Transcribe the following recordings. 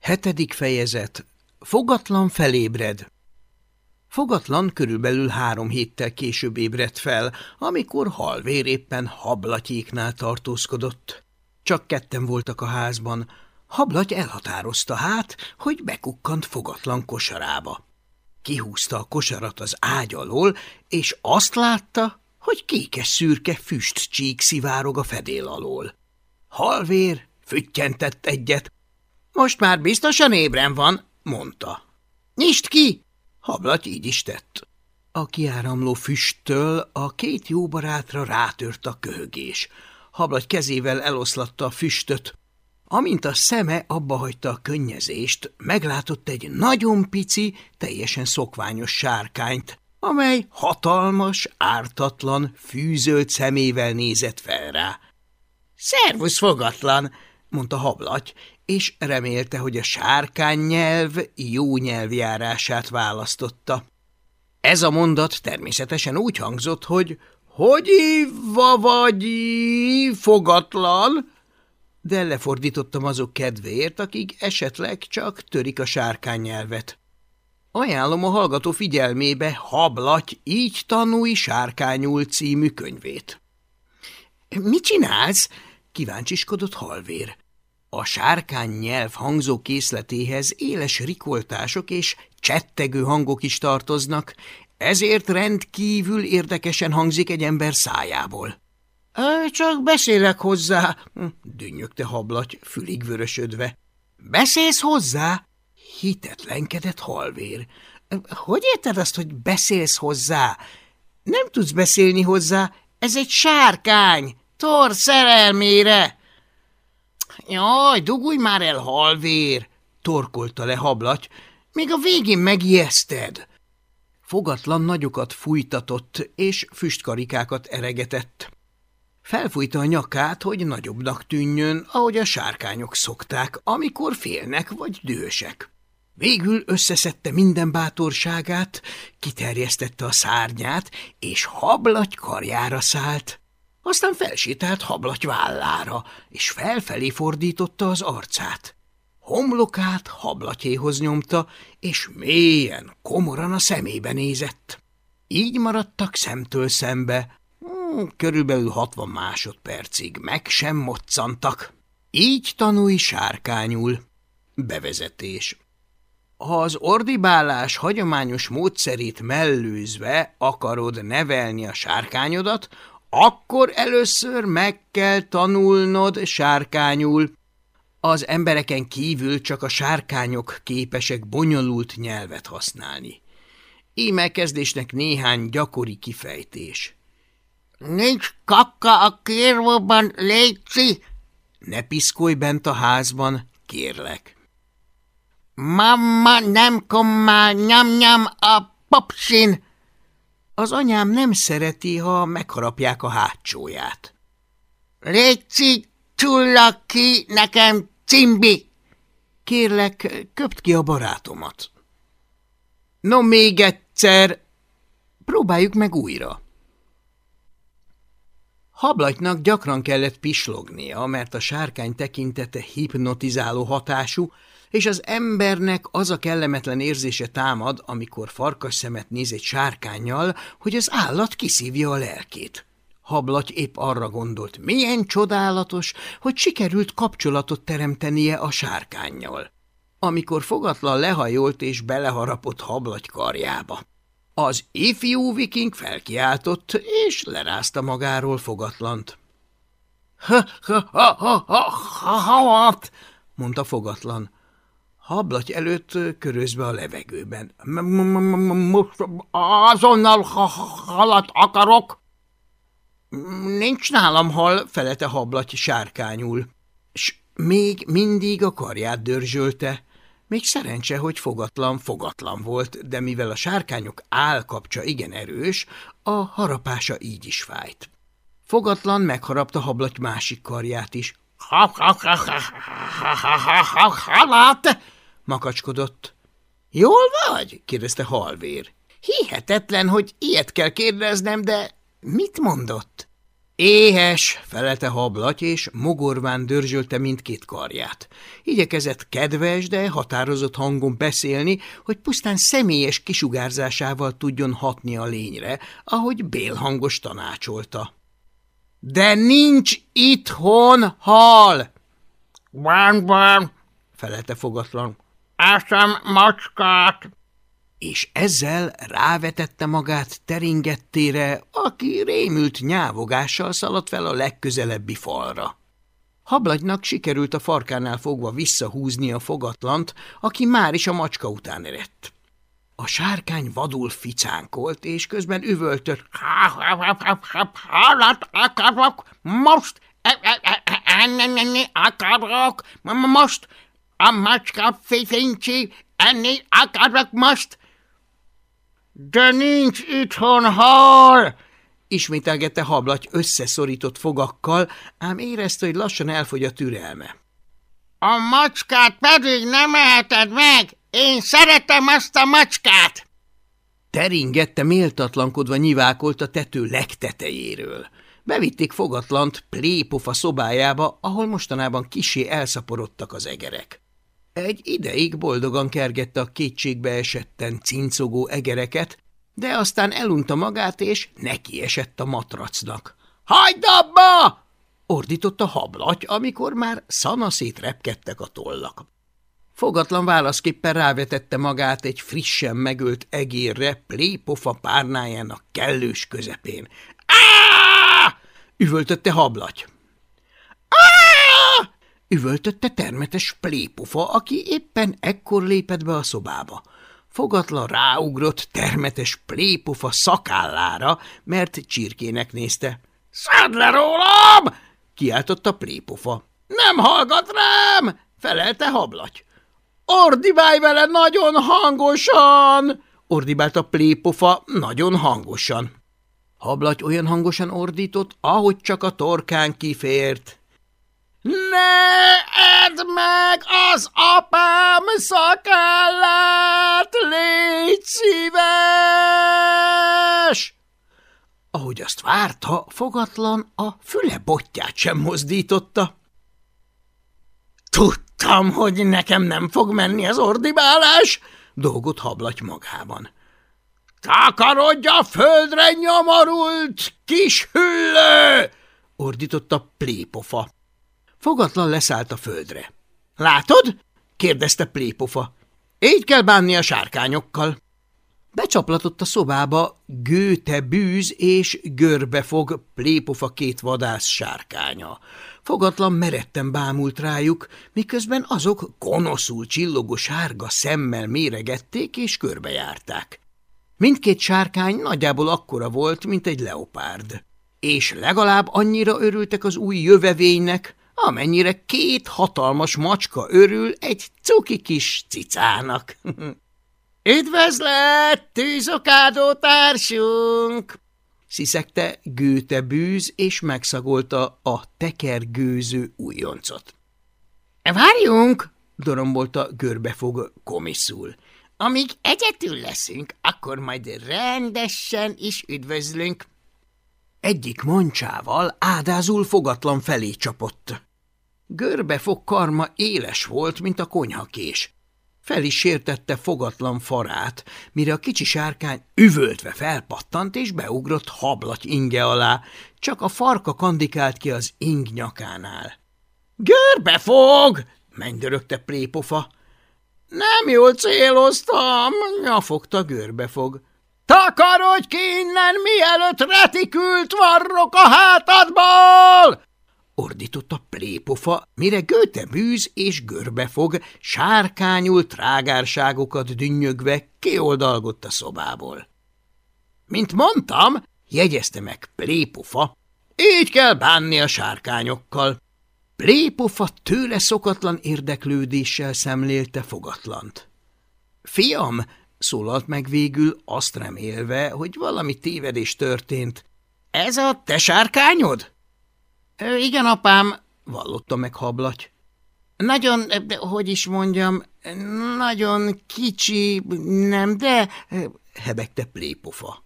Hetedik fejezet Fogatlan felébred Fogatlan körülbelül három héttel később ébredt fel, amikor halvér éppen hablatyéknál tartózkodott. Csak ketten voltak a házban. Hablaty elhatározta hát, hogy bekukkant fogatlan kosarába. Kihúzta a kosarat az ágy alól, és azt látta, hogy kékes-szürke füstcsík szivárog a fedél alól. Halvér füttyentett egyet, most már biztosan ébren van, mondta. Nyisd ki! Hablat így is tett. A kiáramló füsttől a két jó barátra rátört a köhögés. Hablat kezével eloszlatta a füstöt. Amint a szeme abba hagyta a könnyezést, meglátott egy nagyon pici, teljesen szokványos sárkányt, amely hatalmas, ártatlan, fűzölt szemével nézett fel rá. – Szervusz, fogatlan! – mondta hablaty, és remélte, hogy a sárkány nyelv jó nyelvjárását választotta. Ez a mondat természetesen úgy hangzott, hogy hogy va vagy fogatlan, de lefordítottam azok kedvéért, akik esetleg csak törik a sárkány nyelvet. Ajánlom a hallgató figyelmébe Hablaty, így tanulj sárkányul című könyvét. – Mit csinálsz? – kíváncsiskodott halvér. A sárkány nyelv hangzó készletéhez éles rikoltások és csettegő hangok is tartoznak, ezért rendkívül érdekesen hangzik egy ember szájából. – Csak beszélek hozzá hm, – dünnyögte hablaty, fülig vörösödve. – Beszélsz hozzá? – hitetlenkedett halvér. – Hogy érted azt, hogy beszélsz hozzá? Nem tudsz beszélni hozzá, ez egy sárkány, tor szerelmére! – Jaj, dugulj már el, halvér! torkolta le hablaty, még a végén megijeszted. Fogatlan nagyokat fújtatott, és füstkarikákat eregetett. Felfújta a nyakát, hogy nagyobbnak tűnjön, ahogy a sárkányok szokták, amikor félnek vagy dühösek. Végül összeszedte minden bátorságát, kiterjesztette a szárnyát, és hablaty karjára szállt. Aztán felsétált hablaty vállára, és felfelé fordította az arcát. Homlokát hablatyéhoz nyomta, és mélyen, komoran a szemébe nézett. Így maradtak szemtől szembe, hmm, körülbelül hatvan másodpercig, meg sem moccantak. Így tanulj sárkányul. Bevezetés. Ha az ordibálás hagyományos módszerét mellőzve akarod nevelni a sárkányodat, akkor először meg kell tanulnod sárkányul. Az embereken kívül csak a sárkányok képesek bonyolult nyelvet használni. Íme kezdésnek néhány gyakori kifejtés. Nincs kakka a kérvóban, létszi! Ne piszkolj bent a házban, kérlek. Mamma nem kommál nyam-nyam a popsin! Az anyám nem szereti, ha megharapják a hátsóját. Léci, csulla ki nekem, cimbi! Kérlek, köpt ki a barátomat. No, még egyszer! Próbáljuk meg újra. Hablatynak gyakran kellett pislognia, mert a sárkány tekintete hipnotizáló hatású, és az embernek az a kellemetlen érzése támad, amikor farkas szemet néz egy sárkányjal, hogy az állat kiszívja a lelkét. Hablaty épp arra gondolt, milyen csodálatos, hogy sikerült kapcsolatot teremtenie a sárkányjal. Amikor fogatlan lehajolt és beleharapott hablaty karjába. Az ifjú viking felkiáltott, és lerázta magáról fogatlant. Ha, ha, ha, ha, ha, ha, ha, mondta fogatlan. Hablaty előtt körözve a levegőben. – Most azonnal halat akarok! – Nincs nálam hal, felete hablaty sárkányul. S még mindig a karját dörzsölte. Még szerencse, hogy fogatlan fogatlan volt, de mivel a sárkányok állkapcsa igen erős, a harapása így is fájt. Fogatlan megharapta hablaty másik karját is. Ha, makacskodott. – Jól vagy? – kérdezte halvér. – Hihetetlen, hogy ilyet kell kérdeznem, de mit mondott? – Éhes! – felelte hablaty, és mogorván dörzsölte mindkét karját. Igyekezett kedves, de határozott hangon beszélni, hogy pusztán személyes kisugárzásával tudjon hatni a lényre, ahogy bélhangos tanácsolta. – De nincs itthon hal! – Bán, bán! – felelte fogatlan. Eszem macskát! és ezzel rávetette magát teringettére, aki rémült nyávogással szaladt fel a legközelebbi falra. Hablagynak sikerült a farkánál fogva visszahúzni a fogatlant, aki már is a macska után eredt. A sárkány vadul ficánkolt, és közben üvöltött. Halat akarok, most enni akarok, most a macska fifincsi, enni akarok most, de nincs itthon hal! Ismételgette hablaty összeszorított fogakkal, ám érezte, hogy lassan elfogy a türelme. A macskát pedig nem eheted meg! Én szeretem azt a macskát! Teringette méltatlankodva nyivákolt a tető legtetejéről. Bevitték fogatlant plépofa szobájába, ahol mostanában kisé elszaporodtak az egerek. Egy ideig boldogan kergette a kétségbe esetten cincogó egereket, de aztán elunta magát, és neki esett a matracnak. – Hagyd abba! – ordított a hablaty, amikor már szanaszét repkedtek a tollak. Fogatlan válaszképpen rávetette magát egy frissen megölt egérre plépofa párnájának kellős közepén. – Á! – üvöltötte hablaty. Üvöltötte termetes plépufa, aki éppen ekkor lépett be a szobába. Fogatlan ráugrott termetes plépufa szakállára, mert csirkének nézte. – Szedd le rólam! – kiáltotta plépufa. – Nem hallgat rám! – felelte hablaty. – Ordibálj vele nagyon hangosan! – ordibálta plépofa nagyon hangosan. Hablaty olyan hangosan ordított, ahogy csak a torkán kifért. Ne edd meg az apám szakállát, légy szíves! Ahogy azt várta, fogatlan a füle botját sem mozdította. Tudtam, hogy nekem nem fog menni az ordibálás, dolgot hablaty magában. Takarodj a földre, nyomorult kis hüllő! ordította plépofa. Fogatlan leszállt a földre. – Látod? – kérdezte plépofa. – Így kell bánni a sárkányokkal. Becsaplatott a szobába gőte bűz és görbefog plépofa két vadász sárkánya. Fogatlan meretten bámult rájuk, miközben azok gonoszul csillogó sárga szemmel méregették és körbejárták. Mindkét sárkány nagyjából akkora volt, mint egy leopárd, és legalább annyira örültek az új jövevénynek, amennyire két hatalmas macska örül egy cuki kis cicának. Üdvözlet, tűzokádó társunk! sziszegte gőte bűz, és megszagolta a tekergőző újoncot. Várjunk, dorombolta görbefog komiszul. Amíg egyetül leszünk, akkor majd rendesen is üdvözlünk. Egyik mancsával ádázul fogatlan felé csapott. Görbefog karma éles volt, mint a konyhakés. Fel is sértette fogatlan farát, mire a kicsi sárkány üvöltve felpattant és beugrott hablaty inge alá, csak a farka kandikált ki az ing nyakánál. – Görbefog! – mennydörögte plépofa. – Nem jól céloztam! – nyafogta görbefog. – Takarodj ki innen, mielőtt retikült varrok a hátadból! Ordította plépofa, mire Göte bűz és görbefog, sárkányul trágárságokat dünnyögve kioldalgott a szobából. Mint mondtam, jegyezte meg plépofa, így kell bánni a sárkányokkal. Plépofa tőle szokatlan érdeklődéssel szemlélte fogatlant. Fiam, szólalt meg végül, azt remélve, hogy valami tévedés történt. Ez a te sárkányod? – Igen, apám, vallotta meg hablaty. Nagyon, hogy is mondjam, nagyon kicsi, nem, de... hebegte plépofa.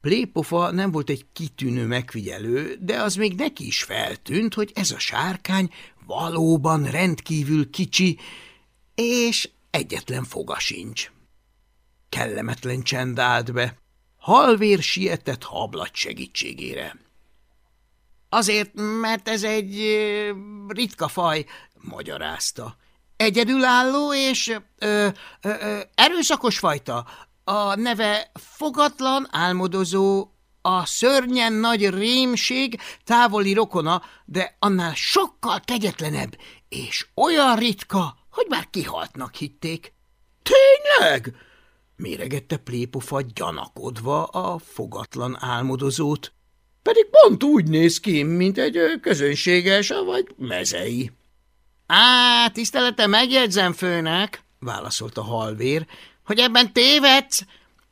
Plépofa nem volt egy kitűnő megfigyelő, de az még neki is feltűnt, hogy ez a sárkány valóban rendkívül kicsi, és egyetlen foga sincs. Kellemetlen csend állt be. Halvér sietett hablat segítségére. Azért, mert ez egy ritka faj, magyarázta. Egyedülálló és ö, ö, ö, erőszakos fajta. A neve fogatlan álmodozó, a szörnyen nagy rémség távoli rokona, de annál sokkal kegyetlenebb, és olyan ritka, hogy már kihaltnak hitték. Tényleg? méregette plépofa gyanakodva a fogatlan álmodozót. Pedig pont úgy néz ki, mint egy közönséges, vagy mezei. Á, tisztelete megjegyzem főnek, válaszolta halvér, hogy ebben tévedsz.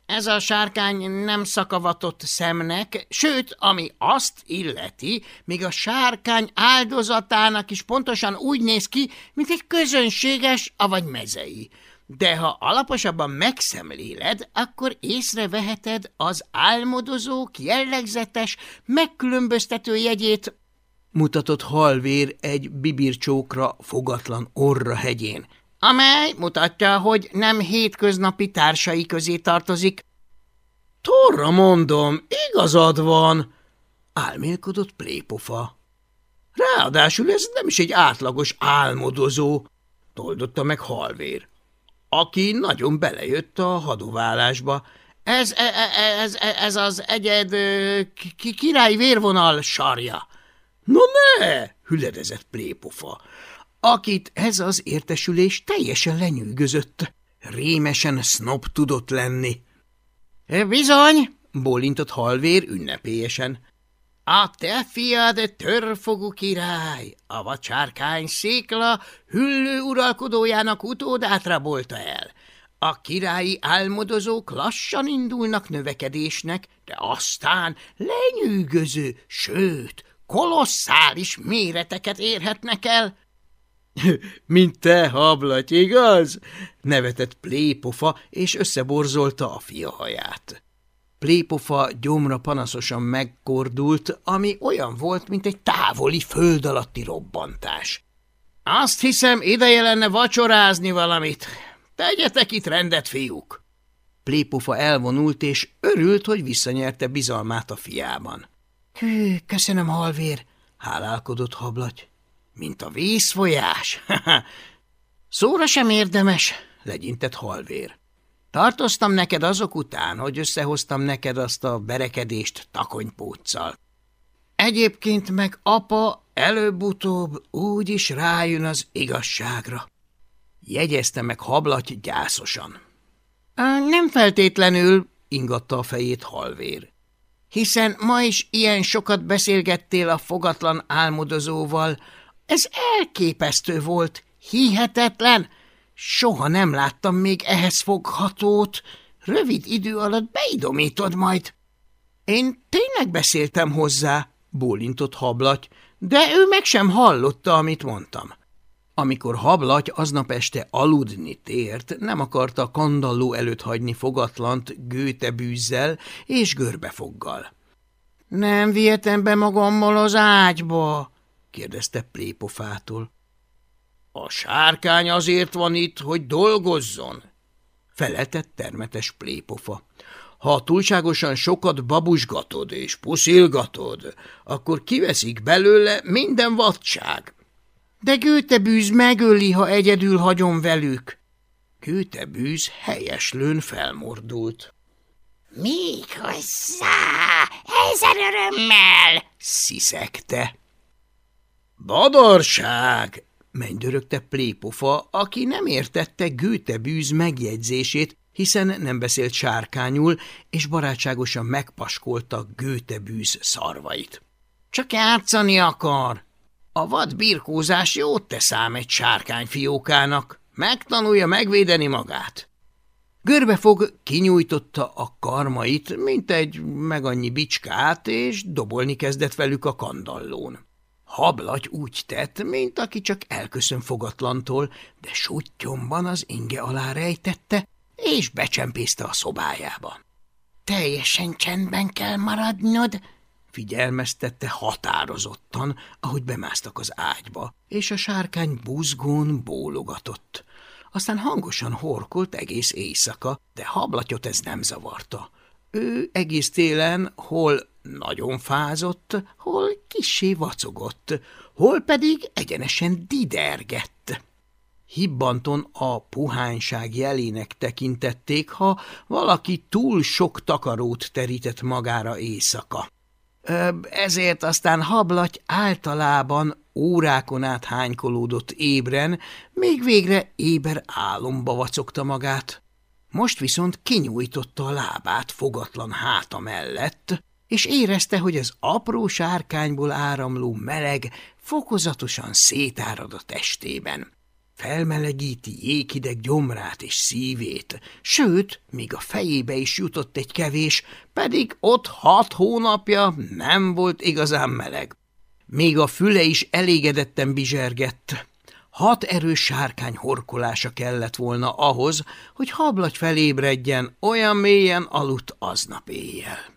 Ez a sárkány nem szakavatott szemnek, sőt, ami azt illeti, még a sárkány áldozatának is pontosan úgy néz ki, mint egy közönséges, avagy mezei. De ha alaposabban megszemléled, akkor észreveheted az álmodozók jellegzetes, megkülönböztető jegyét, mutatott halvér egy bibircsókra fogatlan orra hegyén, amely mutatja, hogy nem hétköznapi társai közé tartozik. Torra mondom, igazad van, álmélkodott plépofa. Ráadásul ez nem is egy átlagos álmodozó, toldotta meg halvér, aki nagyon belejött a hadoválásba. Ez, ez, ez, ez az egyed király vérvonal sarja. No ne, hüledezett plépofa, akit ez az értesülés teljesen lenyűgözött. Rémesen snob tudott lenni. – Bizony, bólintott halvér ünnepélyesen. A te fiad törfogú király, a vacsárkány székla hüllő uralkodójának utódát rabolta el. A királyi álmodozók lassan indulnak növekedésnek, de aztán lenyűgöző, sőt, kolosszális méreteket érhetnek el. Mint te, hablaty, igaz? nevetett Plépofa, és összeborzolta a fia haját. Plépofa gyomra panaszosan megkordult, ami olyan volt, mint egy távoli föld alatti robbantás. Azt hiszem, ideje lenne vacsorázni valamit. Tegyetek itt rendet, fiúk! Plépofa elvonult, és örült, hogy visszanyerte bizalmát a fiában. Hű, köszönöm, halvér, hálálkodott hablaty. Mint a vízfolyás. Szóra sem érdemes, legyintett halvér. Tartoztam neked azok után, hogy összehoztam neked azt a berekedést takonypóccal. Egyébként meg apa előbb-utóbb úgy is rájön az igazságra. Jegyezte meg hablaty gyászosan. Nem feltétlenül, ingatta a fejét halvér hiszen ma is ilyen sokat beszélgettél a fogatlan álmodozóval. Ez elképesztő volt, hihetetlen. Soha nem láttam még ehhez foghatót. Rövid idő alatt beidomítod majd. Én tényleg beszéltem hozzá, bólintott hablaty, de ő meg sem hallotta, amit mondtam. Amikor hablaty aznap este aludni tért, nem akarta kandalló előtt hagyni fogatlant gőtebűzzel és görbefoggal. – Nem vihetem be magammal az ágyba? – kérdezte plépofától. – A sárkány azért van itt, hogy dolgozzon – feleltett termetes plépofa. Ha túlságosan sokat babusgatod és puszilgatod, akkor kiveszik belőle minden vadság. De Gőtebűz megöli, ha egyedül hagyom velük. Gőtebűz helyeslőn felmordult. Még hozzá, ezen örömmel, sziszegte. Badarság! Mennydörögte plépofa, aki nem értette Gőtebűz megjegyzését, hiszen nem beszélt sárkányul, és barátságosan megpaskolta Gőtebűz szarvait. Csak játszani akar, a vad birkózás jót tesz ám egy sárkányfiókának, megtanulja megvédeni magát. Görbefog kinyújtotta a karmait, mint egy meg annyi bicskát, és dobolni kezdett velük a kandallón. Hablagy úgy tett, mint aki csak elköszön fogatlantól, de suttyomban az inge alá rejtette, és becsempészte a szobájába. Teljesen csendben kell maradnod, figyelmeztette határozottan, ahogy bemásztak az ágyba, és a sárkány buzgón bólogatott. Aztán hangosan horkolt egész éjszaka, de hablatyot ez nem zavarta. Ő egész télen hol nagyon fázott, hol kissé vacogott, hol pedig egyenesen didergett. Hibbanton a puhányság jelének tekintették, ha valaki túl sok takarót terített magára éjszaka. Ezért aztán hablaty általában órákon át hánykolódott ébren, még végre éber álomba vacogta magát. Most viszont kinyújtotta a lábát fogatlan háta mellett, és érezte, hogy az apró sárkányból áramló meleg fokozatosan szétárad a testében. Felmelegíti jéghideg gyomrát és szívét, sőt, még a fejébe is jutott egy kevés, pedig ott hat hónapja nem volt igazán meleg. Még a füle is elégedetten bizsergett. Hat erős sárkány horkolása kellett volna ahhoz, hogy hablagy felébredjen, olyan mélyen aludt aznap éjjel.